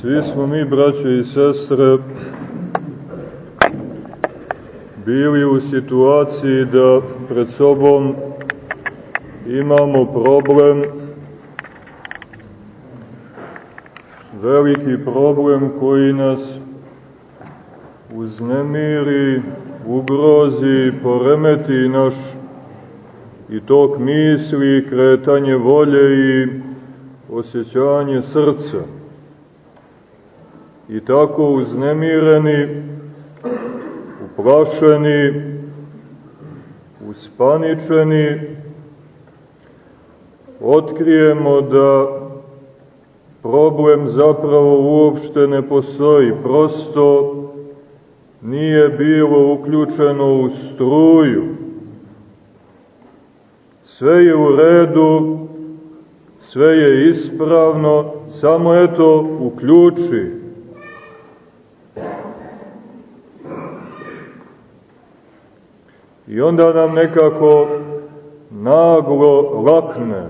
Svi smo mi, braće i sestre, bili u situaciji da pred sobom imamo problem, veliki problem koji nas uznemiri, ugrozi, poremeti naš i tok misli, kretanje volje i osjećanje srca. I tako uznemireni, uplašeni, uspaničeni, otkrijemo da problem zapravo uopšte ne postoji, prosto nije bilo uključeno u struju. Sve je u redu, sve je ispravno, samo eto uključi. I onda nam nekako naglo lakne.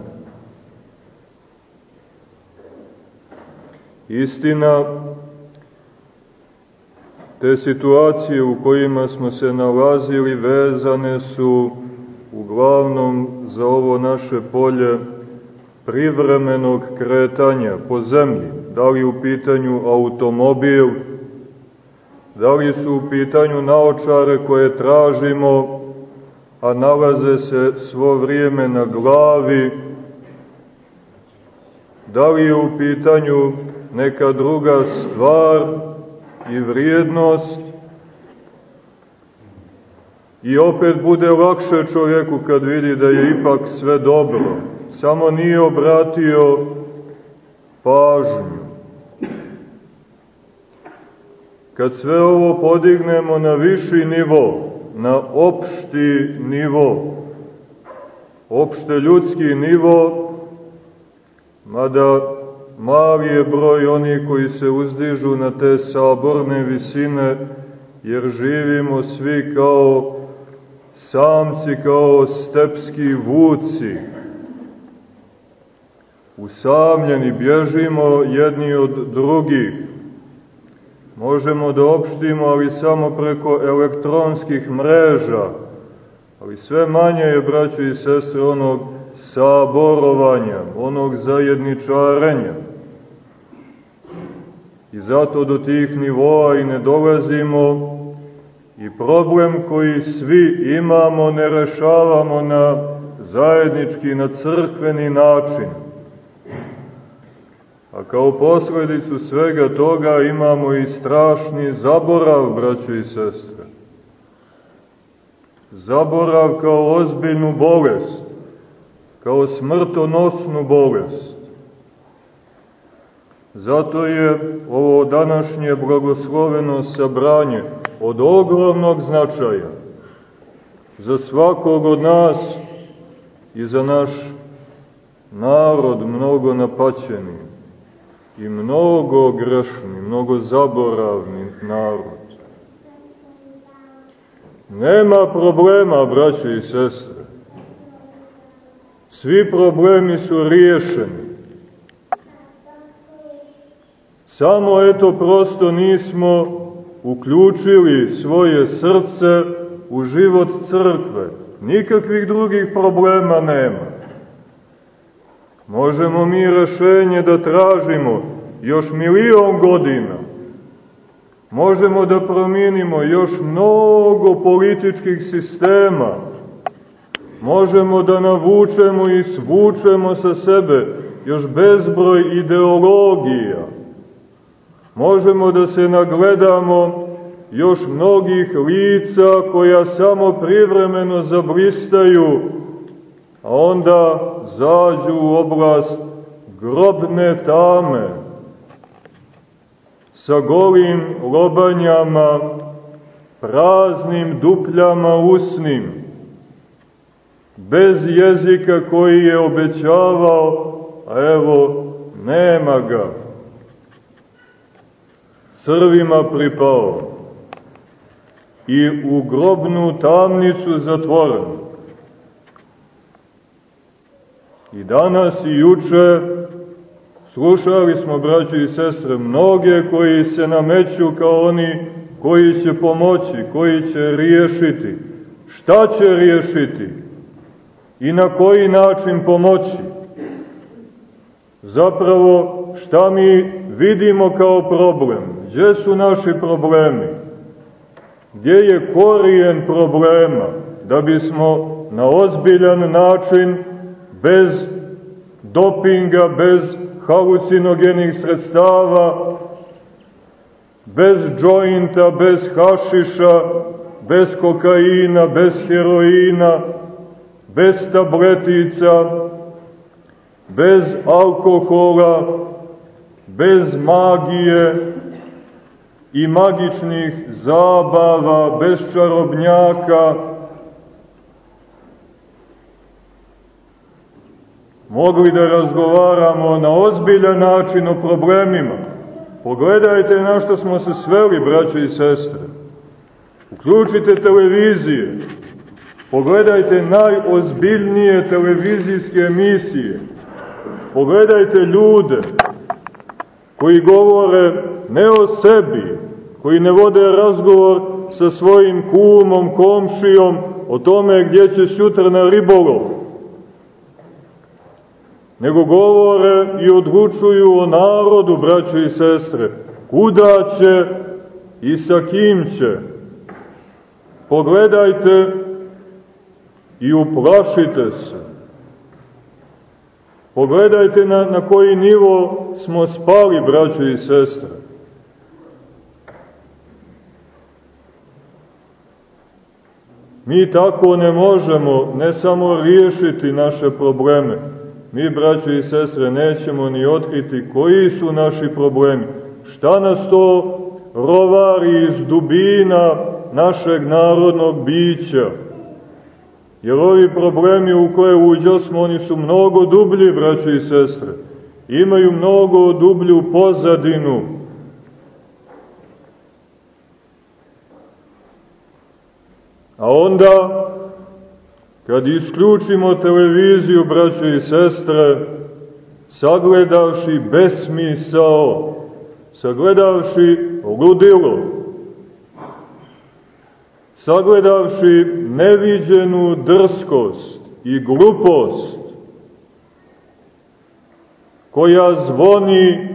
Istina, te situacije u kojima smo se nalazili vezane su uglavnom za ovo naše polje privremenog kretanja po zemlji, da li u pitanju automobil, da li su u pitanju naočare koje tražimo, a nalaze se svo vrijeme na glavi, da li je u pitanju neka druga stvar i vrijednost, i opet bude lakše čovjeku kad vidi da je ipak sve dobro, samo nije obratio pažnju. Kad sve ovo podignemo na viši nivo, na opšti nivo, opšte ljudski nivo, mada mali je broj onih koji se uzdižu na te saborne visine, jer živimo svi kao samci, kao stepski vuci, usamljeni, bježimo jedni od drugih. Možemo da opštimo, ali samo preko elektronskih mreža, ali sve manje je, braćo i sestre, onog saborovanja, onog zajedničarenja. I zato do tih nivoa i ne dolazimo i problem koji svi imamo ne rešavamo na zajednički, na crkveni način. A kao posledicu svega toga imamo i strašni zaborav, braćo i sestre. Zaborav kao ozbiljnu bolest, kao smrtonosnu bolest. Zato je ovo današnje blagosloveno sabranje od ogromnog značaja za svakog od nas i za naš narod mnogo napaćeni i mnogo grešni, mnogo zaboravni narod. Nema problema, braće i sestre. Svi problemi su riješeni. Samo eto prosto nismo uključili svoje srce u život crkve. Nikakvih drugih problema nema. Možemo mi rešenje da tražimo još milion godina. Možemo da promijenimo još mnogo političkih sistema. Možemo da navučemo i svučemo sa sebe još bezbroj ideologija. Možemo da se nagledamo još mnogih lica koja samo privremeno zablistaju, a onda zađu u oblast grobne tame, sa golim lobanjama, praznim dupljama usnim, bez jezika koji je obećavao, a evo, nema ga. Crvima pripao i u grobnu tamnicu zatvoren. I danas i juče Slušali smo, braći i sestre, mnoge koji se nameću kao oni koji će pomoći, koji će riješiti. Šta će riješiti? I na koji način pomoći? Zapravo, šta mi vidimo kao problem? Gdje su naši problemi? Gdje je korijen problema? Da bismo na ozbiljan način, bez dopinga, bez halucinogenih sredstava, bez džojnta, bez hašiša, bez kokaina, bez heroina, bez tabletica, bez alkohola, bez magije i magičnih zabava, bez čarobnjaka, mogli da razgovaramo na ozbiljan način o problemima. Pogledajte na što smo se sveli, braćo i sestre. Uključite televizije. Pogledajte najozbiljnije televizijske emisije. Pogledajte ljude koji govore ne o sebi, koji ne vode razgovor sa svojim kumom, komšijom, o tome gdje će sutra na ribolov, nego govore i odlučuju o narodu, braćo i sestre, kuda će i sa kim će. Pogledajte i uplašite se. Pogledajte na, na koji nivo smo spali, braćo i sestre. Mi tako ne možemo ne samo riješiti naše probleme, mi, braćo i sestre, nećemo ni otkriti koji su naši problemi. Šta nas to rovari iz dubina našeg narodnog bića? Jer ovi problemi u koje uđosmo, oni su mnogo dublji, braćo i sestre. Imaju mnogo dublju pozadinu. A onda Kad isključimo televiziju, braćo i sestre, sagledavši besmisao, sagledavši ludilo, sagledavši neviđenu drskost i glupost, koja zvoni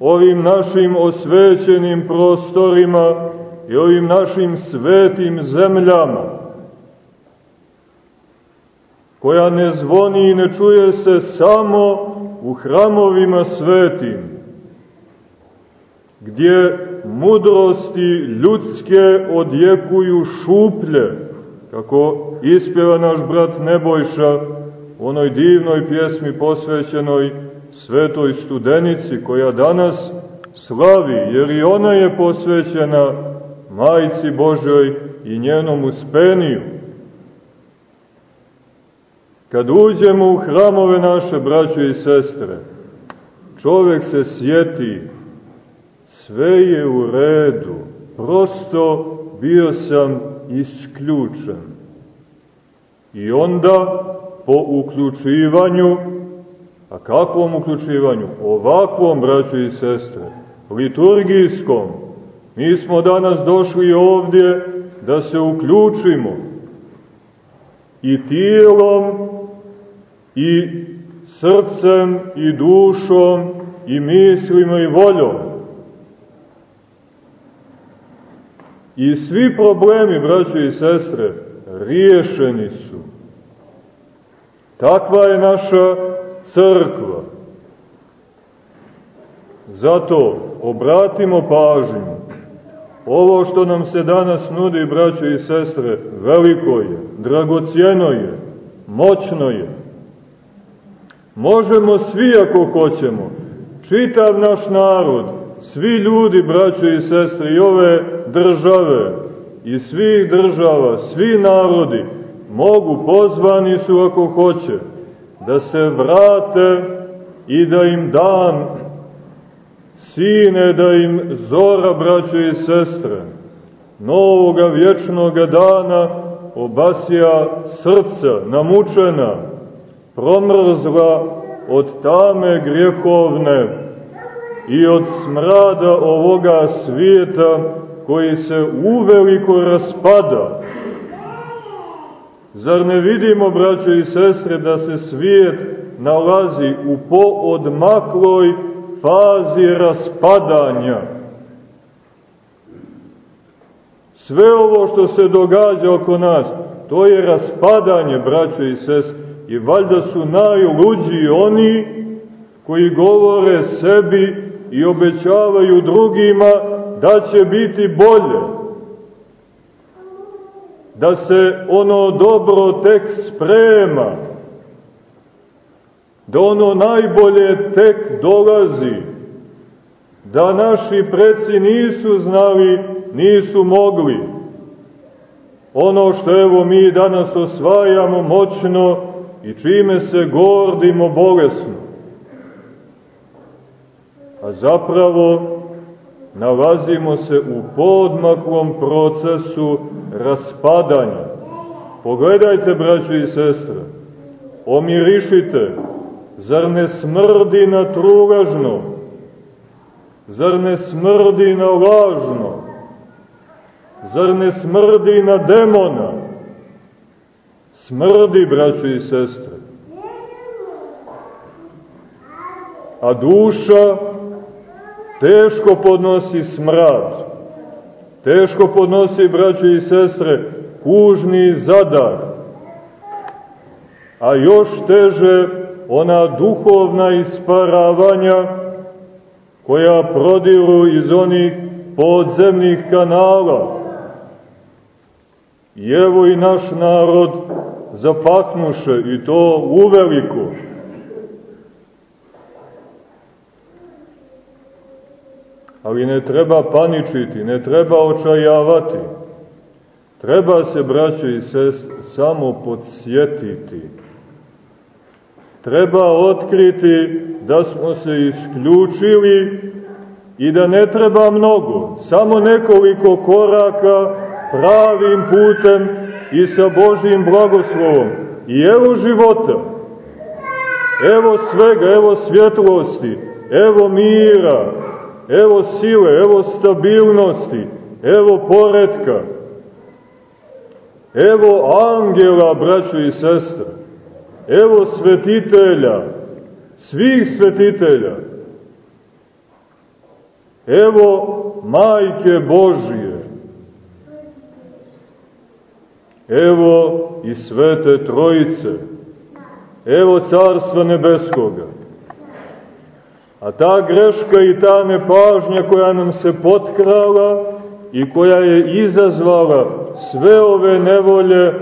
ovim našim osvećenim prostorima i ovim našim svetim zemljama, koja ne zvoni i ne čuje se samo u hramovima svetim, gdje mudrosti ljudske odjekuju šuplje, kako ispjeva naš brat Nebojša u onoj divnoj pjesmi posvećenoj svetoj studenici, koja danas slavi, jer i ona je posvećena Majci Božoj i njenom uspeniju. Kad uđemo u hramove naše, braće i sestre, čovek se sjeti, sve je u redu, prosto bio sam isključen. I onda, po uključivanju, a kakvom uključivanju? Ovakvom, braće i sestre, liturgijskom. Mi smo danas došli ovdje da se uključimo i tijelom i srcem i dušom i mislima i voljom. I svi problemi, braće i sestre, riješeni su. Takva je naša crkva. Zato obratimo pažnju. Ovo što nam se danas nudi, braće i sestre, veliko je, dragocijeno je, moćno je. Možemo svi ako hoćemo, čitav naš narod, svi ljudi, braćo i sestre, i ove države, i svih država, svi narodi, mogu, pozvani su ako hoće, da se vrate i da im dan sine, da im zora, braćo i sestre, novoga vječnoga dana obasija srca, namučena, promrzla od tame grjehovne, i od smrada ovoga svijeta koji se uveliko raspada. Zar ne vidimo, braćo i sestre, da se svijet nalazi u poodmakloj fazi raspadanja? Sve ovo što se događa oko nas, to je raspadanje, braćo i sestre. I valjda su najluđi oni koji govore sebi i obećavaju drugima da će biti bolje. Da se ono dobro tek sprema. Da ono najbolje tek dolazi. Da naši preci nisu znali, nisu mogli. Ono što evo mi danas osvajamo moćno i čime se gordimo bolesno. A zapravo nalazimo se u podmaklom procesu raspadanja. Pogledajte, braći i sestre, omirišite, zar ne smrdi na trugažno, zar ne smrdi na lažno, zar ne smrdi na demona, smrdi, braći i sestre. A duša teško podnosi smrad, teško podnosi, braćo i sestre, kužni zadar, a još teže ona duhovna isparavanja koja prodiru iz onih podzemnih kanala. I evo i naš narod zapahnuše i to uveliko Ali ne treba paničiti, ne treba očajavati. Treba se, braćo i sest, samo podsjetiti. Treba otkriti da smo se isključili i da ne treba mnogo, samo nekoliko koraka pravim putem i sa Božijim blagoslovom. I evo života, evo svega, evo svjetlosti, evo mira, evo sile, evo stabilnosti, evo poredka, evo angela, braćo i sestre, evo svetitelja, svih svetitelja, evo majke Božije, evo i svete trojice, evo carstva nebeskoga, A ta greška i ta nepažnja koja nam se potkrala i koja je izazvala sve ove nevolje,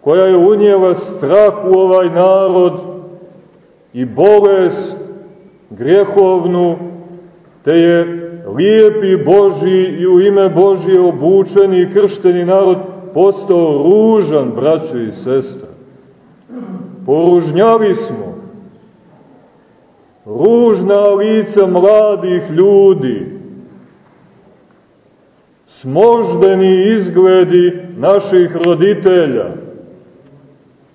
koja je unijela strah u ovaj narod i bolest grehovnu, te je lijepi Boži i u ime Božije obučeni i kršteni narod postao ružan, braćo i sestra. Poružnjali smo, ružna lica mladih ljudi, smoždeni izgledi naših roditelja,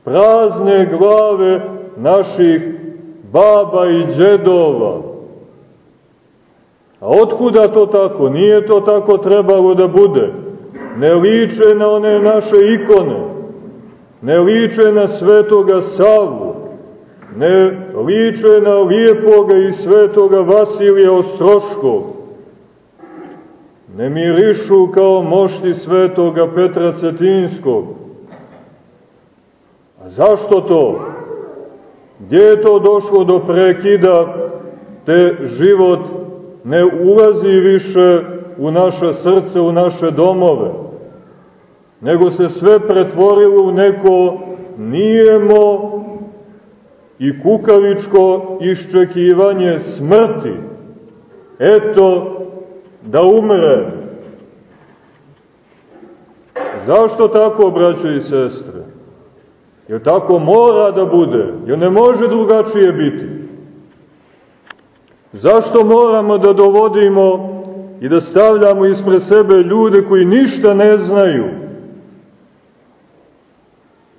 prazne glave naših baba i džedova. A otkuda to tako? Nije to tako trebalo da bude. Ne liče na one naše ikone, ne liče na svetoga Savu, ne liče na lijepoga i svetoga Vasilija Ostroškog, ne mirišu kao mošti svetoga Petra Cetinskog. A zašto to? Gdje je to došlo do prekida, te život ne ulazi više u naše srce, u naše domove, nego se sve pretvorilo u neko nijemo i kukavičko iščekivanje smrti. Eto, da umre. Zašto tako, braćo i sestre? Jer tako mora da bude, jer ne može drugačije biti. Zašto moramo da dovodimo i da stavljamo ispred sebe ljude koji ništa ne znaju,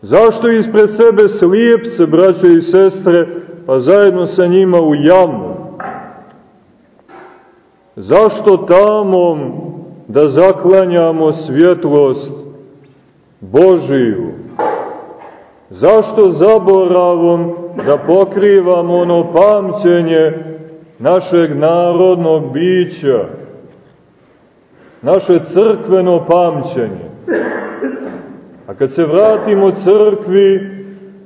Zašto ispred sebe slijepce, braće i sestre, pa zajedno sa njima u jamu? Zašto tamom da zaklanjamo svjetlost Božiju? Zašto zaboravom da pokrivamo ono pamćenje našeg narodnog bića, naše crkveno pamćenje? A kad se vratimo crkvi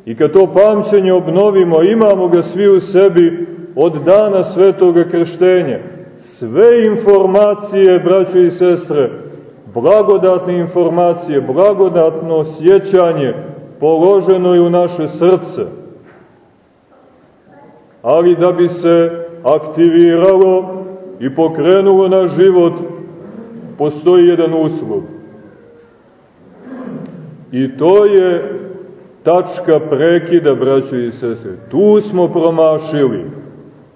i kad to pamćenje obnovimo, imamo ga svi u sebi od dana svetoga krštenja, sve informacije, braće i sestre, blagodatne informacije, blagodatno sjećanje, položeno je u naše srce. Ali da bi se aktiviralo i pokrenulo na život, postoji jedan uslov. I to je tačka prekida, braće i sestre. Tu smo promašili,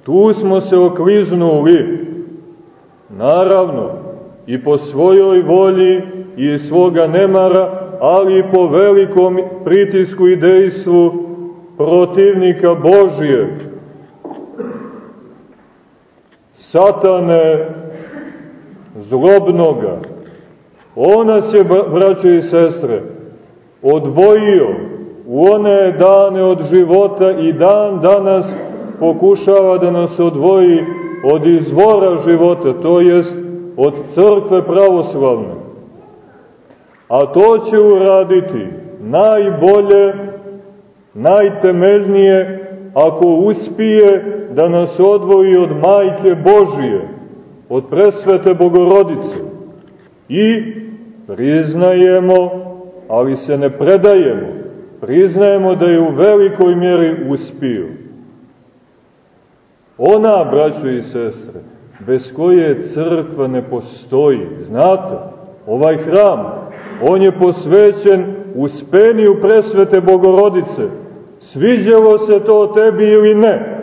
tu smo se okliznuli, naravno, i po svojoj volji i svoga nemara, ali i po velikom pritisku i dejstvu protivnika Božije. Satane zlobnoga, on nas je, braće i sestre, odvojio u one dane od života i dan danas pokušava da nas odvoji od izvora života, to jest od crkve pravoslavne. A to će uraditi najbolje, najtemeljnije, ako uspije da nas odvoji od Majke Božije, od presvete Bogorodice. I priznajemo, ali se ne predajemo, priznajemo da je u velikoj mjeri uspio. Ona, braćo i sestre, bez koje crkva ne postoji, znate, ovaj hram, on je posvećen uspeniju presvete Bogorodice. Sviđalo se to tebi ili ne?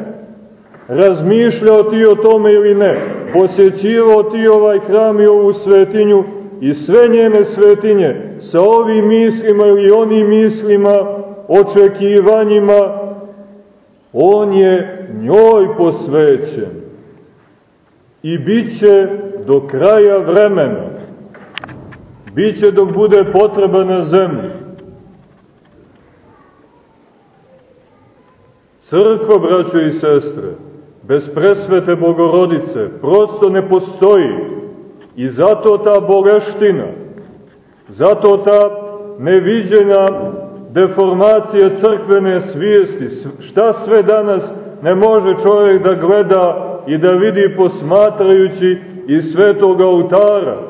Razmišljao ti o tome ili ne? Posjećivao ti ovaj hram i ovu svetinju i sve njene svetinje sa ovim mislima ili onim mislima, očekivanjima, on je njoj posvećen i bit će do kraja vremena. Biće dok bude potreba na zemlji. Crkva, braćo i sestre, bez presvete bogorodice prosto ne postoji i zato ta boleština, zato ta neviđena deformacija crkvene svijesti, šta sve danas ne može čovjek da gleda i da vidi posmatrajući iz svetog oltara,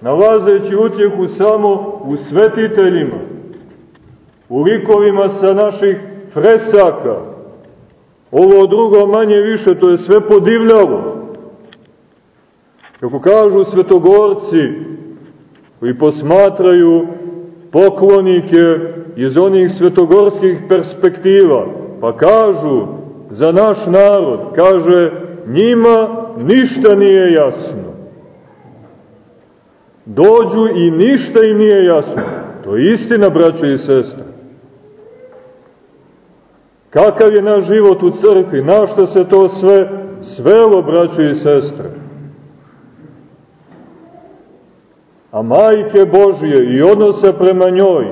nalazeći utjehu samo u svetiteljima, u likovima sa naših fresaka. Ovo drugo manje više, to je sve podivljalo. Kako kažu svetogorci, koji posmatraju poklonike iz onih svetogorskih perspektiva, pa kažu za naš narod, kaže, njima ništa nije jasno dođu i ništa im nije jasno. To je istina, braćo i sestre. Kakav je naš život u crkvi? Na što se to sve svelo, braćo i sestre? A majke Božije i odnosa prema njoj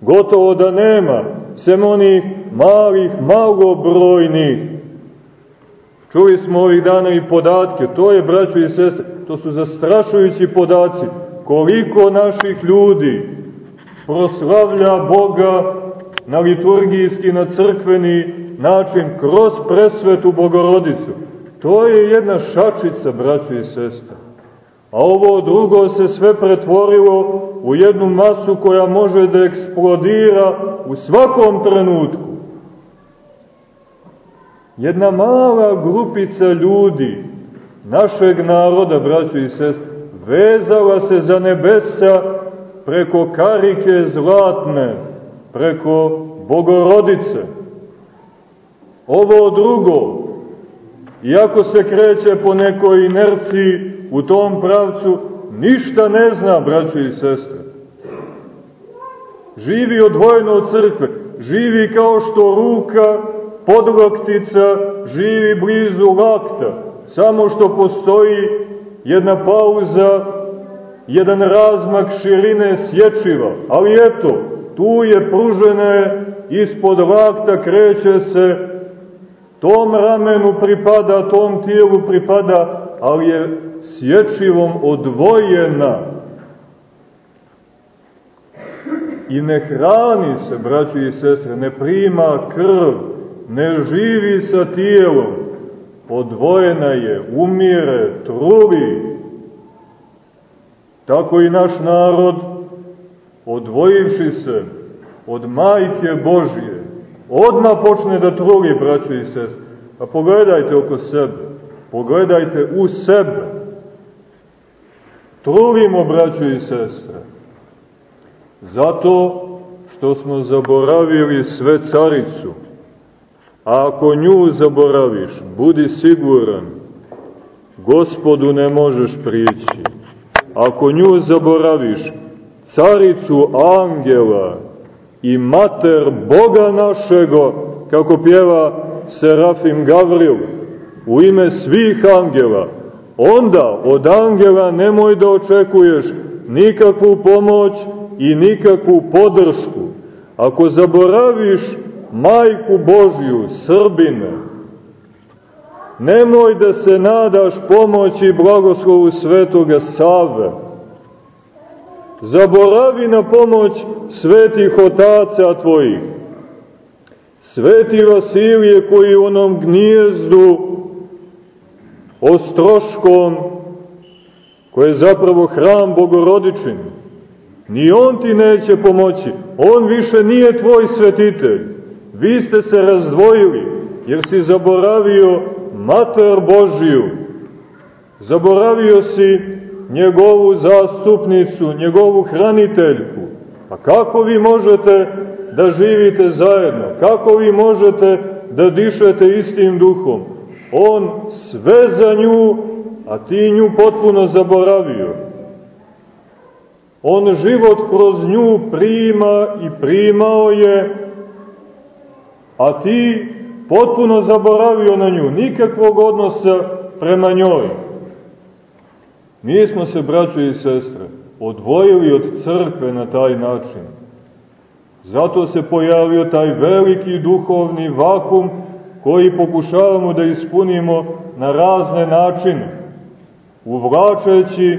gotovo da nema, sem onih malih, malobrojnih. Čuli smo ovih dana i podatke, to je, braćo i sestre, to su zastrašujući podaci, koliko naših ljudi proslavlja Boga na liturgijski, na crkveni način, kroz presvetu Bogorodicu. To je jedna šačica, braći i sestre. A ovo drugo se sve pretvorilo u jednu masu koja može da eksplodira u svakom trenutku. Jedna mala grupica ljudi, našeg naroda, braćo i sest, vezala se za nebesa preko karike zlatne, preko bogorodice. Ovo drugo, iako se kreće po nekoj inerciji u tom pravcu, ništa ne zna, braćo i sestre. Živi odvojeno od crkve, živi kao što ruka, podlaktica, živi blizu lakta, samo što postoji jedna pauza, jedan razmak širine sječiva, ali eto, tu je pružene ispod lakta, kreće se, tom ramenu pripada, tom tijelu pripada, ali je sječivom odvojena. I ne hrani se, braći i sestre, ne prima krv, ne živi sa tijelom, odvojena je, umire, truvi. Tako i naš narod, odvojivši se od majke Božje, odma počne da truvi, braći i sestre. A pogledajte oko sebe, pogledajte u sebe. Truvimo, braćo i sestre, zato što smo zaboravili sve caricu. A ako nju zaboraviš, budi siguran, gospodu ne možeš prići. Ako nju zaboraviš, caricu angela i mater Boga našego, kako pjeva Serafim Gavril, u ime svih angela, onda od angela nemoj da očekuješ nikakvu pomoć i nikakvu podršku. Ako zaboraviš majku Božju, Srbine, nemoj da se nadaš pomoći blagoslovu svetoga Save. Zaboravi na pomoć svetih otaca tvojih. Sveti Vasilije koji u onom gnijezdu ostroškom, koje je zapravo hram bogorodičin, ni on ti neće pomoći, on više nije tvoj svetitelj. Vi ste se razdvojili, jer si zaboravio Mater Božiju, zaboravio si njegovu zastupnicu, njegovu hraniteljku. A kako vi možete da živite zajedno? Kako vi možete da dišete istim duhom? On sve za nju, a ti nju potpuno zaboravio. On život kroz nju prima i primao je, a ti potpuno zaboravio na nju, nikakvog odnosa prema njoj. Mi smo se, braćo i sestre, odvojili od crkve na taj način. Zato se pojavio taj veliki duhovni vakum koji pokušavamo da ispunimo na razne načine, uvlačeći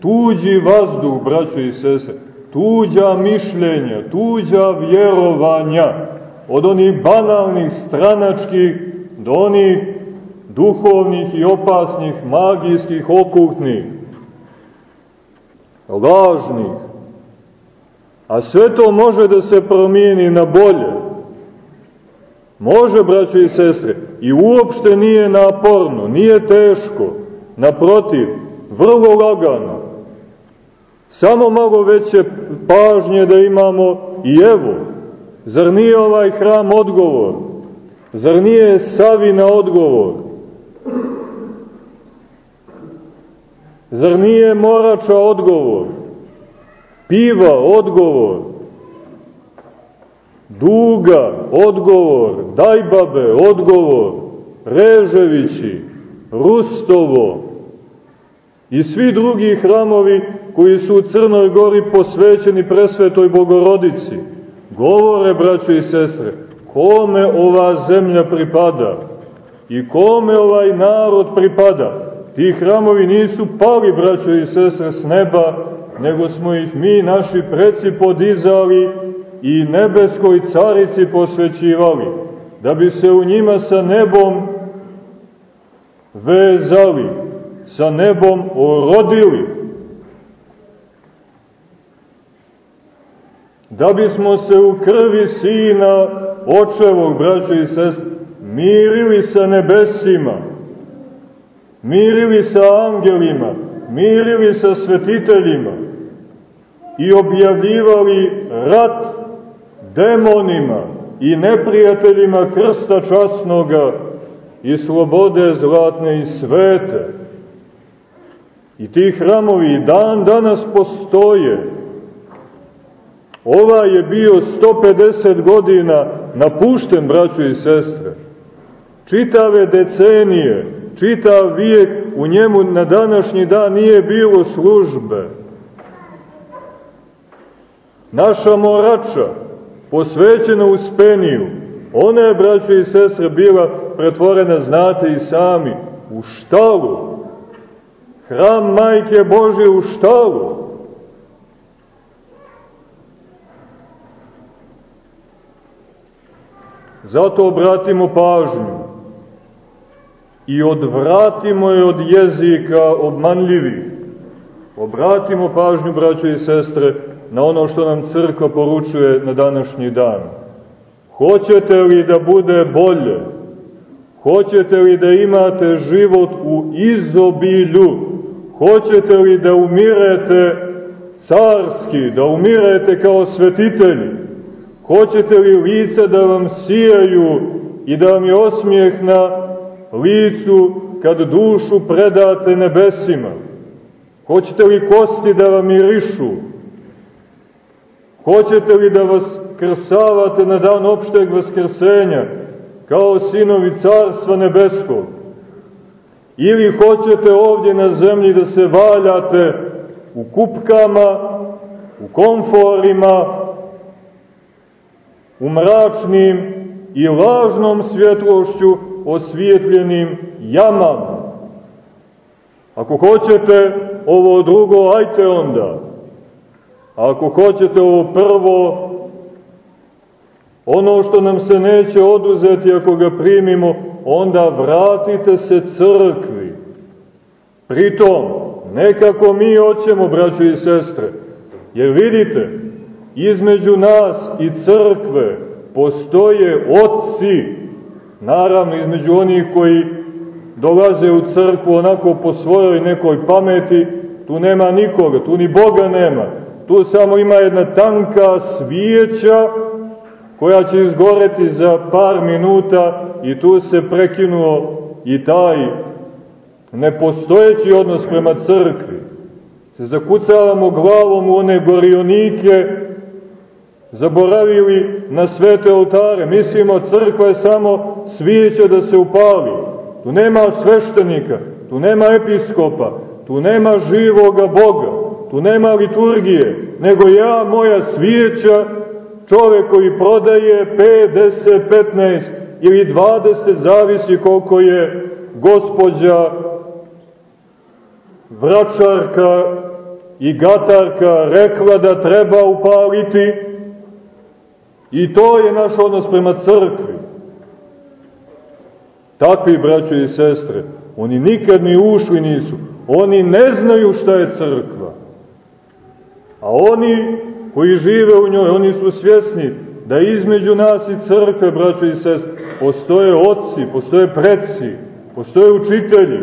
tuđi vazduh, braćo i sese, tuđa mišljenja, tuđa vjerovanja, od onih banalnih, stranačkih, do onih duhovnih i opasnih, magijskih, okultnih, lažnih. A sve to može da se promijeni na bolje, Može, braćo i sestre, i uopšte nije naporno, nije teško, naprotiv, vrlo lagano. Samo malo veće pažnje da imamo i evo, zar nije ovaj hram odgovor? Zar nije Savina odgovor? Zar nije Morača odgovor? Piva odgovor? Duga, odgovor, Dajbabe, odgovor, Reževići, Rustovo i svi drugi hramovi koji su u Crnoj gori posvećeni presvetoj Bogorodici, govore, braćo i sestre, kome ova zemlja pripada i kome ovaj narod pripada. Ti hramovi nisu pali, braćo i sestre, s neba, nego smo ih mi, naši preci, podizali i nebeskoj carici posvećivali, da bi se u njima sa nebom vezali, sa nebom orodili, da bismo se u krvi Sina očevog, braća i sest, mirili sa nebesima, mirili sa angelima, mirili sa svetiteljima i objavljivali rat demonima i neprijateljima krsta časnoga i slobode zlatne i svete. I ti hramovi dan danas postoje. Ova je bio 150 godina napušten, braćo i sestre. Čitave decenije, čitav vijek u njemu na današnji dan nije bilo službe. Naša morača, posvećena uspeniju, ona je, braćo i sestre, bila pretvorena, znate i sami, u štalu. Hram Majke Bože u štalu. Zato obratimo pažnju i odvratimo je od jezika obmanljivih. Obratimo pažnju, braćo i sestre, na ono što nam crkva poručuje na današnji dan. Hoćete li da bude bolje? Hoćete li da imate život u izobilju? Hoćete li da umirete carski, da umirete kao svetitelji? Hoćete li lice da vam sijaju i da vam je osmijeh na licu kad dušu predate nebesima? Hoćete li kosti da vam mirišu? Hoćete li da vas krsavate na dan opšteg vaskrsenja, kao sinovi carstva nebeskog? Ili hoćete ovdje na zemlji da se valjate u kupkama, u komforima, u mračnim i lažnom svjetlošću osvijetljenim jamama. Ako hoćete ovo drugo, ajte onda. A ako hoćete ovo prvo, ono što nam se neće oduzeti ako ga primimo, onda vratite se crkvi. Pritom, nekako mi hoćemo, braćo i sestre, jer vidite, između nas i crkve postoje otci, naravno između onih koji dolaze u crkvu onako po svojoj nekoj pameti, tu nema nikoga, tu ni Boga nema, tu samo ima jedna tanka svijeća koja će izgoreti za par minuta i tu se prekinuo i taj nepostojeći odnos prema crkvi. Se zakucavamo glavom u one gorionike, zaboravili na svete oltare. Mislimo, crkva je samo svijeća da se upali. Tu nema sveštenika, tu nema episkopa, tu nema živoga Boga tu nema liturgije, nego ja, moja svijeća, čovek koji prodaje 50, 15 ili 20, zavisi koliko je gospođa vračarka i gatarka rekla da treba upaliti i to je naš odnos prema crkvi. Takvi braćo i sestre, oni nikad ni ušli nisu, oni ne znaju šta je crkva. A oni koji žive u njoj, oni su svjesni da između nas i crkve, braćo i sest, postoje otci, postoje predsi, postoje učitelji.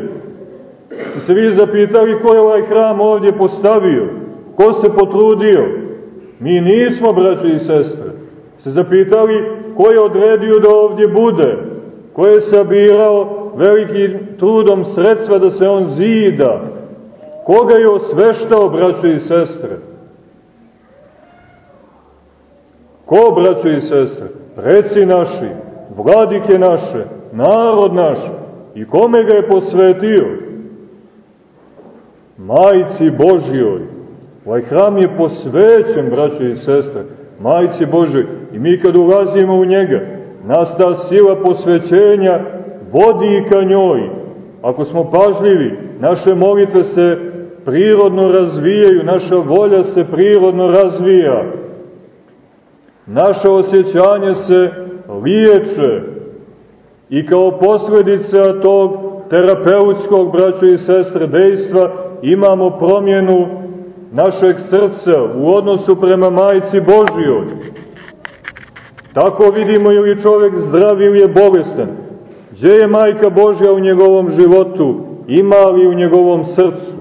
Ste se vi zapitali ko je ovaj hram ovdje postavio? Ko se potrudio? Mi nismo, braćo i sestre. Se zapitali ko je odredio da ovdje bude? Ko je sabirao velikim trudom sredstva da se on zida? Koga je osveštao, braćo i sestre? Ko, braćo i sestre? Reci naši, vladike naše, narod naš. I kome ga je posvetio? Majci Božjoj. Ovaj hram je posvećen, braćo i sestre, Majci Božoj. I mi kad ulazimo u njega, nas ta sila posvećenja vodi ka njoj. Ako smo pažljivi, naše molitve se prirodno razvijaju, naša volja se prirodno razvija naše osjećanje se liječe i kao posledica tog terapeutskog, braćo i sestre, dejstva imamo promjenu našeg srca u odnosu prema Majci Božijoj. Tako vidimo ili čovjek zdrav ili je bolestan. Gdje je Majka Božja u njegovom životu? Ima li u njegovom srcu?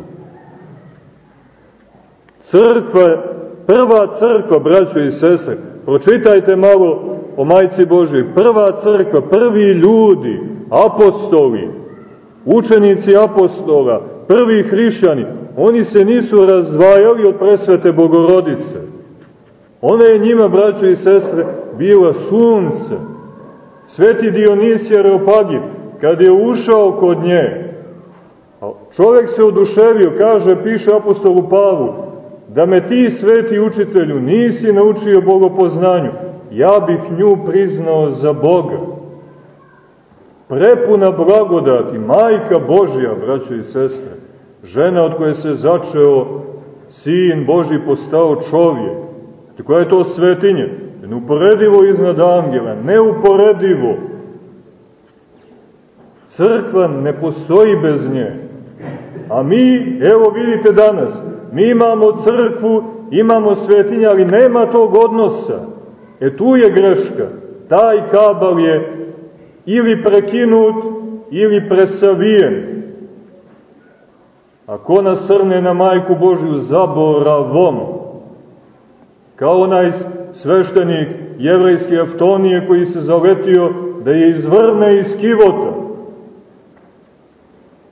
Crkva, prva crkva, braćo i sestre, Pročitajte malo o Majci Božoj. Prva crkva, prvi ljudi, apostoli, učenici apostola, prvi hrišćani, oni se nisu razdvajali od presvete Bogorodice. Ona je njima, braćo i sestre, bila sunce. Sveti Dionisije Reopagin, kad je ušao kod nje, A čovek se oduševio, kaže, piše apostolu Pavu, da me ti, sveti učitelju, nisi naučio bogopoznanju, ja bih nju priznao za Boga. Prepuna blagodati, majka Božja, braćo i sestre, žena od koje se začeo sin Boži postao čovjek. Koja je to svetinje? Neuporedivo iznad angela, neuporedivo. Crkva ne postoji bez nje. A mi, evo vidite danas, mi imamo crkvu, imamo svetinje, ali nema tog odnosa. E tu je greška. Taj kabal je ili prekinut, ili presavijen. A ko nasrne na majku Božju zaboravom, kao onaj sveštenik jevrejske aftonije koji se zaletio da je izvrne iz kivota,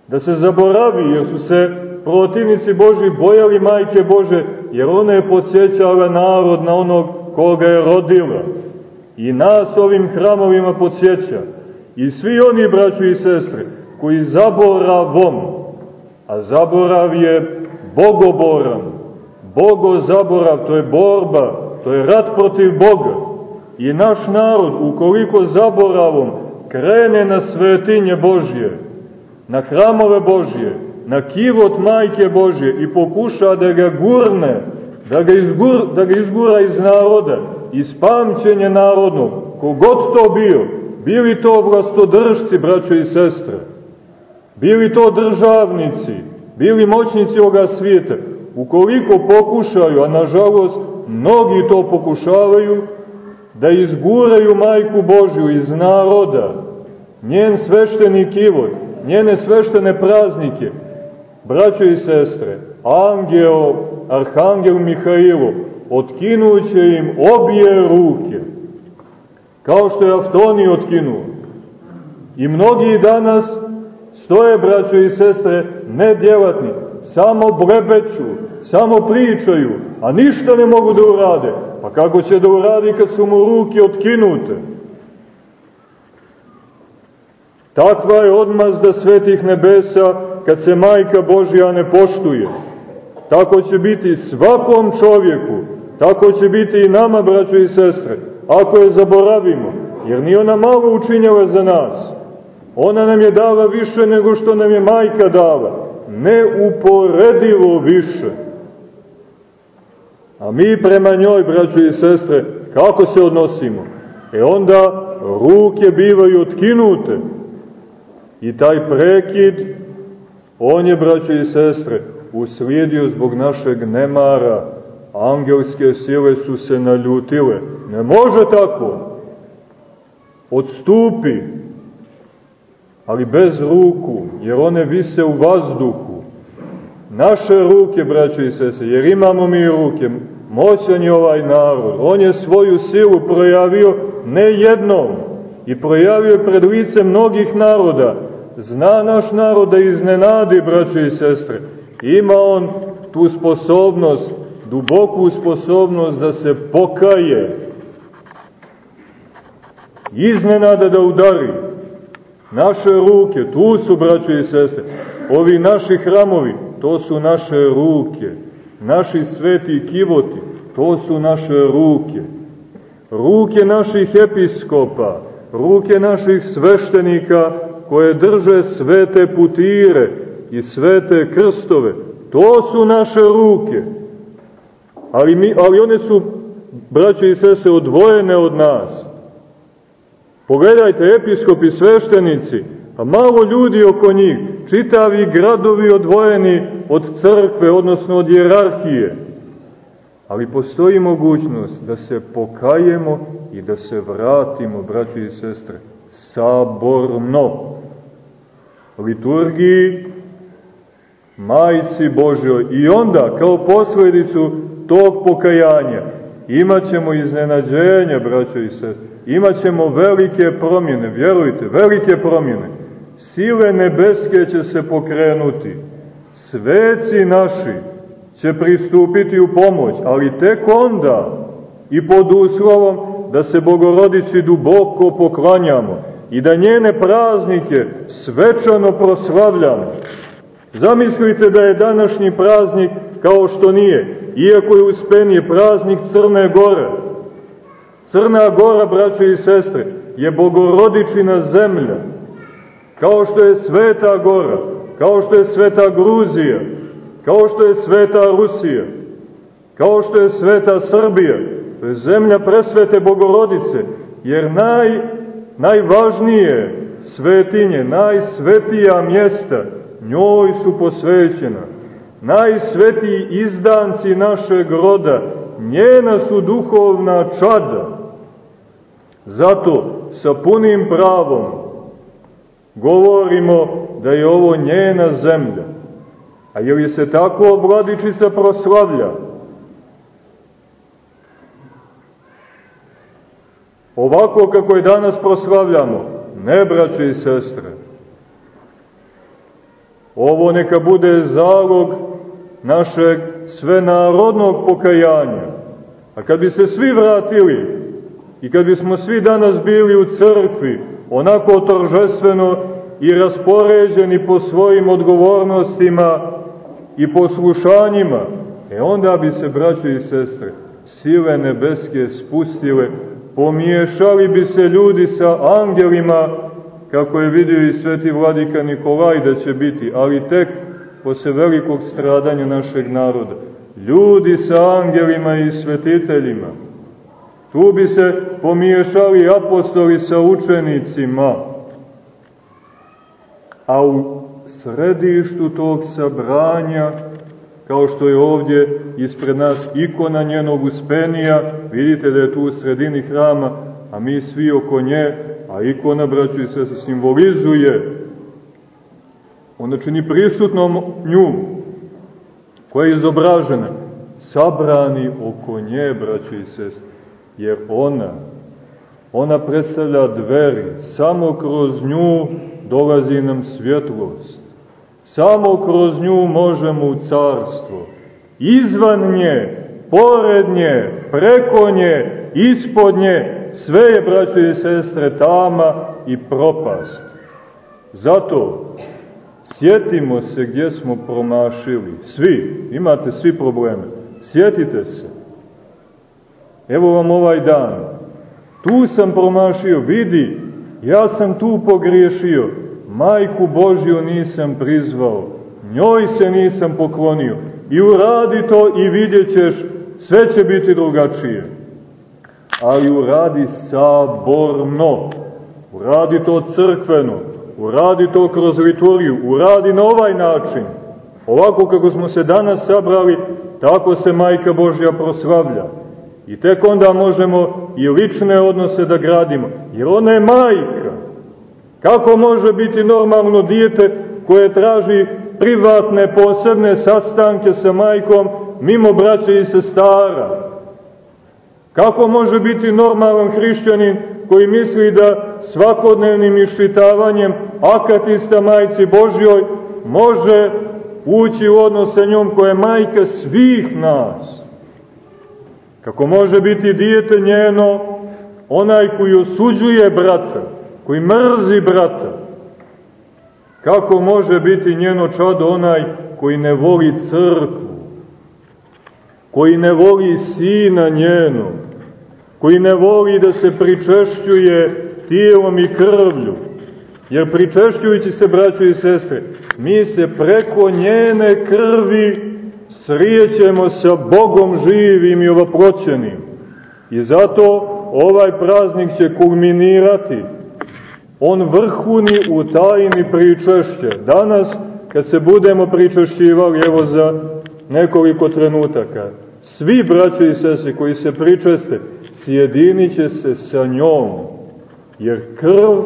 da se zaboravi, jer su se protivnici Boži bojali majke Bože, jer ona je podsjećala narod na onog koga je rodila. I nas ovim hramovima podsjeća. I svi oni, braću i sestre, koji zaboravom, a zaborav je bogoboran, bogozaborav, to je borba, to je rat protiv Boga. I naš narod, ukoliko zaboravom krene na svetinje Božje, na hramove Božje, na kivot majke Božje i pokuša da ga gurne, da ga, izgur, da ga izgura iz naroda, iz pamćenja narodnog, kogod to bio, bili to vlastodržci, braćo i sestre, bili to državnici, bili moćnici ovoga svijeta, ukoliko pokušaju, a nažalost mnogi to pokušavaju, da izguraju majku Božju iz naroda, njen svešteni kivot, njene sveštene praznike, braćo i sestre, angel, arhangel Mihajlo, otkinuće im obje ruke, kao što je Aftoni otkinuo. I mnogi danas stoje, braćo i sestre, nedjelatni, samo blebeću, samo pričaju, a ništa ne mogu da urade. Pa kako će da uradi kad su mu ruke otkinute? Takva je odmazda svetih nebesa kad se majka Božja ne poštuje. Tako će biti svakom čovjeku, tako će biti i nama, braćo i sestre, ako je zaboravimo, jer ni ona malo učinjava za nas. Ona nam je dala više nego što nam je majka dala, neuporedivo više. A mi prema njoj, braćo i sestre, kako se odnosimo? E onda ruke bivaju otkinute, I taj prekid, on je, braće i sestre, uslijedio zbog našeg nemara. Angelske sile su se naljutile. Ne može tako. Odstupi, ali bez ruku, jer one vise u vazduhu. Naše ruke, braće i sese, jer imamo mi ruke, moćan je ovaj narod. On je svoju silu projavio ne jednom i projavio pred lice mnogih naroda, Zna naš narod da iznenadi, braće i sestre. Ima on tu sposobnost, duboku sposobnost da se pokaje. Iznenada da udari. Naše ruke, tu su, braće i sestre. Ovi naši hramovi, to su naše ruke. Naši sveti kivoti, to su naše ruke. Ruke naših episkopa, ruke naših sveštenika, koje drže svete putire i svete krstove. To su naše ruke. Ali, mi, ali one su, braće i sese, odvojene od nas. Pogledajte, episkopi, sveštenici, a malo ljudi oko njih, čitavi gradovi odvojeni od crkve, odnosno od jerarhije. Ali postoji mogućnost da se pokajemo i da se vratimo, braći i sestre, saborno liturgiji Majci Božoj i onda kao posledicu tog pokajanja imaćemo iznenađenje, braćo i se, imaćemo velike promjene, vjerujte, velike promjene. Sile nebeske će se pokrenuti, sveci naši će pristupiti u pomoć, ali tek onda i pod uslovom da se Bogorodici duboko poklanjamo, i da njene praznike svečano proslavljamo. Zamislite da je današnji praznik kao što nije, iako je uspenije praznik Crne Gore. Crna Gora, braćo i sestre, je bogorodičina zemlja, kao što je Sveta Gora, kao što je Sveta Gruzija, kao što je Sveta Rusija, kao što je Sveta Srbija, to je zemlja presvete bogorodice, jer naj, najvažnije svetinje, najsvetija mjesta njoj su posvećena. Najsvetiji izdanci našeg roda, njena su duhovna čada. Zato sa punim pravom govorimo da je ovo njena zemlja. A je li se tako vladičica proslavlja? Ovako kako je danas proslavljamo, ne braće i sestre. Ovo neka bude zalog našeg svenarodnog pokajanja. A kad bi se svi vratili i kad bismo svi danas bili u crkvi, onako toržestveno i raspoređeni po svojim odgovornostima i poslušanjima, e onda bi se, braćo i sestre, sile nebeske spustile pomiješali bi se ljudi sa angelima, kako je vidio i sveti vladika Nikolaj da će biti, ali tek posle velikog stradanja našeg naroda. Ljudi sa angelima i svetiteljima. Tu bi se pomiješali apostoli sa učenicima. A u središtu tog sabranja kao što je ovdje ispred nas ikona njenog uspenija, vidite da je tu u sredini hrama, a mi svi oko nje, a ikona, braću i se, simbolizuje, ona čini prisutnom nju, koja je izobražena, sabrani oko nje, braću i sest, jer ona, ona predstavlja dveri, samo kroz nju dolazi nam svjetlost. Samo kroz nju možemo u carstvo. Izvan nje, pored nje, preko nje, ispod nje, sve je, braćo i sestre, tama i propast. Zato, sjetimo se gdje smo promašili. Svi, imate svi probleme. Sjetite se. Evo vam ovaj dan. Tu sam promašio, vidi, ja sam tu pogriješio majku Božju nisam prizvao, njoj se nisam poklonio. I uradi to i vidjet ćeš, sve će biti drugačije. Ali uradi saborno, uradi to crkveno, uradi to kroz liturgiju, uradi na ovaj način. Ovako kako smo se danas sabrali, tako se Majka Božja proslavlja. I tek onda možemo i lične odnose da gradimo, jer ona je majka. Kako može biti normalno dijete koje traži privatne posebne sastanke sa majkom mimo braća i sestara? Kako može biti normalan hrišćanin koji misli da svakodnevnim iščitavanjem akatista majci Božjoj može ući u odnos sa njom koja je majka svih nas? Kako može biti dijete njeno onaj koji osuđuje brata, koji mrzi brata, kako može biti njeno čado onaj koji ne voli crkvu, koji ne voli sina njenog, koji ne voli da se pričešćuje tijelom i krvlju, jer pričešćujući se, braćo i sestre, mi se preko njene krvi srijećemo sa Bogom živim i ovoproćenim. I zato ovaj praznik će kulminirati on vrhuni u tajni pričešća. Danas, kad se budemo pričešćivali, evo za nekoliko trenutaka, svi braći i sese koji se pričeste, sjedinit će se sa njom, jer krv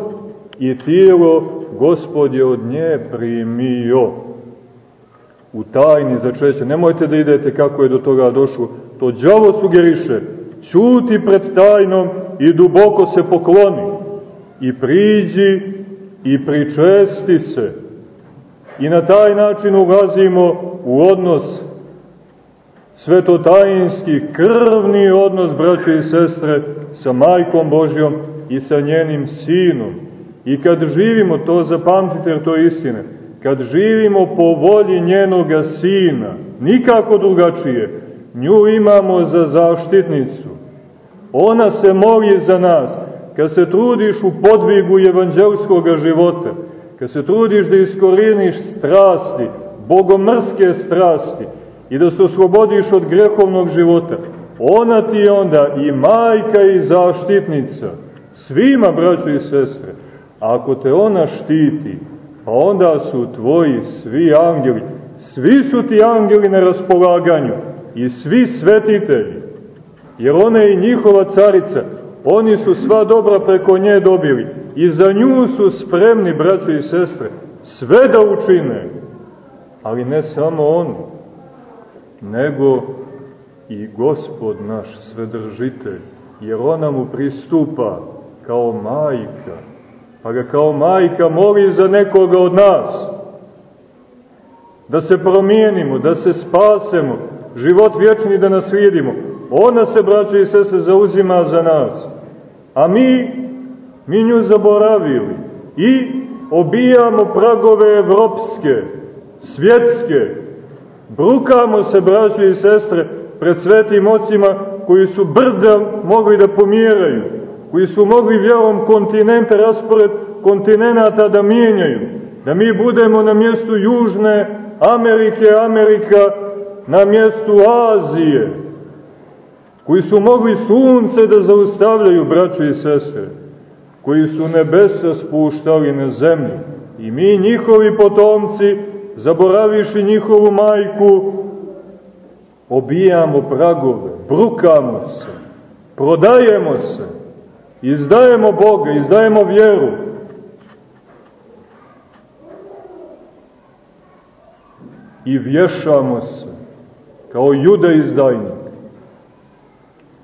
i tijelo Gospod je od nje primio u tajni začeća. Nemojte da idete kako je do toga došlo. To džavo sugeriše. Ćuti pred tajnom i duboko se pokloni i priđi i pričesti se. I na taj način ulazimo u odnos svetotajinski, krvni odnos, braće i sestre, sa majkom Božjom i sa njenim sinom. I kad živimo, to zapamtite jer to je istina, kad živimo po volji njenoga Sina, nikako drugačije, nju imamo za zaštitnicu. Ona se moli za nas. Kad se trudiš u podvigu evanđelskog života, kad se trudiš da iskoriniš strasti, bogomrske strasti i da se oslobodiš od grehovnog života, ona ti je onda i majka i zaštitnica svima, braćo i sestre. A ako te ona štiti, pa onda su tvoji svi angeli, svi su ti angeli na raspolaganju i svi svetitelji, jer ona je njihova carica, oni su sva dobra preko nje dobili i za nju su spremni, braćo i sestre, sve da učine, ali ne samo oni, nego i gospod naš svedržitelj, jer ona mu pristupa kao majka, pa ga kao majka moli za nekoga od nas, da se promijenimo, da se spasemo, život vječni da nas vidimo. Ona se, braćo i sese, zauzima za nas. A mi, mi nju zaboravili i obijamo pragove evropske, svjetske, brukamo se, braćo i sestre, pred svetim ocima koji su brda mogli da pomjeraju, koji su mogli vjerom kontinente, raspored kontinenta da mijenjaju, da mi budemo na mjestu Južne Amerike, Amerika na mjestu Azije, koji su mogli sunce da zaustavljaju, braćo i sestre, koji su nebesa spuštali na zemlju, i mi, njihovi potomci, zaboraviši njihovu majku, obijamo pragove, brukamo se, prodajemo se, izdajemo Boga, izdajemo vjeru, i vješamo se kao juda izdajnik.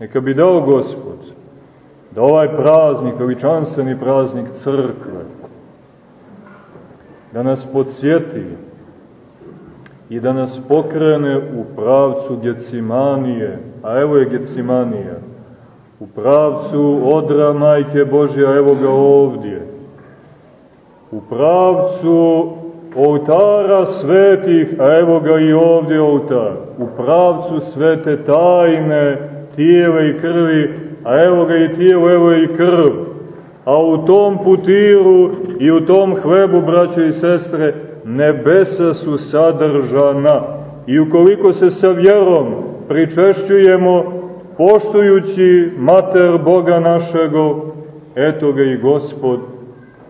Neka bi dao Gospod da ovaj praznik, veličanstveni praznik crkve, da nas podsjeti i da nas pokrene u pravcu Gecimanije, a evo je Gecimanija, u pravcu odra Majke Božja, evo ga ovdje, u pravcu oltara svetih, a evo ga i ovdje oltar, u pravcu svete tajne, tijele i krvi, a evo ga i tijelo, evo i krv, a u tom putiru i u tom hlebu, braćo i sestre, nebesa su sadržana. I ukoliko se sa vjerom pričešćujemo, poštujući mater Boga našego, eto ga i Gospod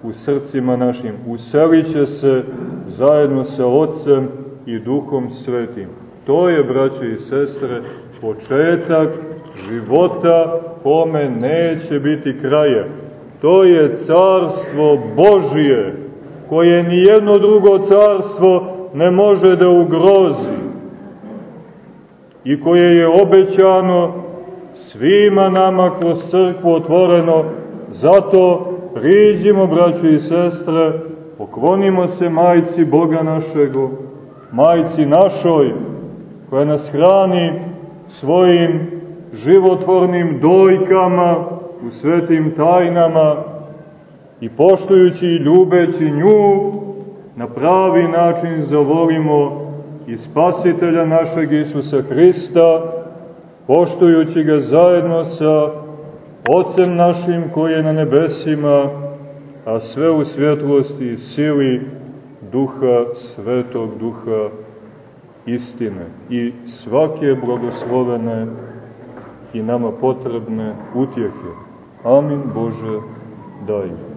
u srcima našim. Uselit će se zajedno sa Otcem i Duhom Svetim. To je, braće i sestre, početak života kome neće biti kraja. To je carstvo Božije, koje ni jedno drugo carstvo ne može da ugrozi i koje je obećano svima nama kroz crkvu otvoreno, zato priđimo, braći i sestre, poklonimo se majci Boga našego, majci našoj, koja nas hrani svojim životvornim dojkama u svetim tajnama i poštujući i ljubeći nju, na pravi način zavolimo i spasitelja našeg Isusa Hrista, poštujući ga zajedno sa Otcem našim koji je na nebesima, a sve u svjetlosti i sili Duha Svetog, Duha istine i svake blagoslovene i nama potrebne utjehe. Amin Bože, daj.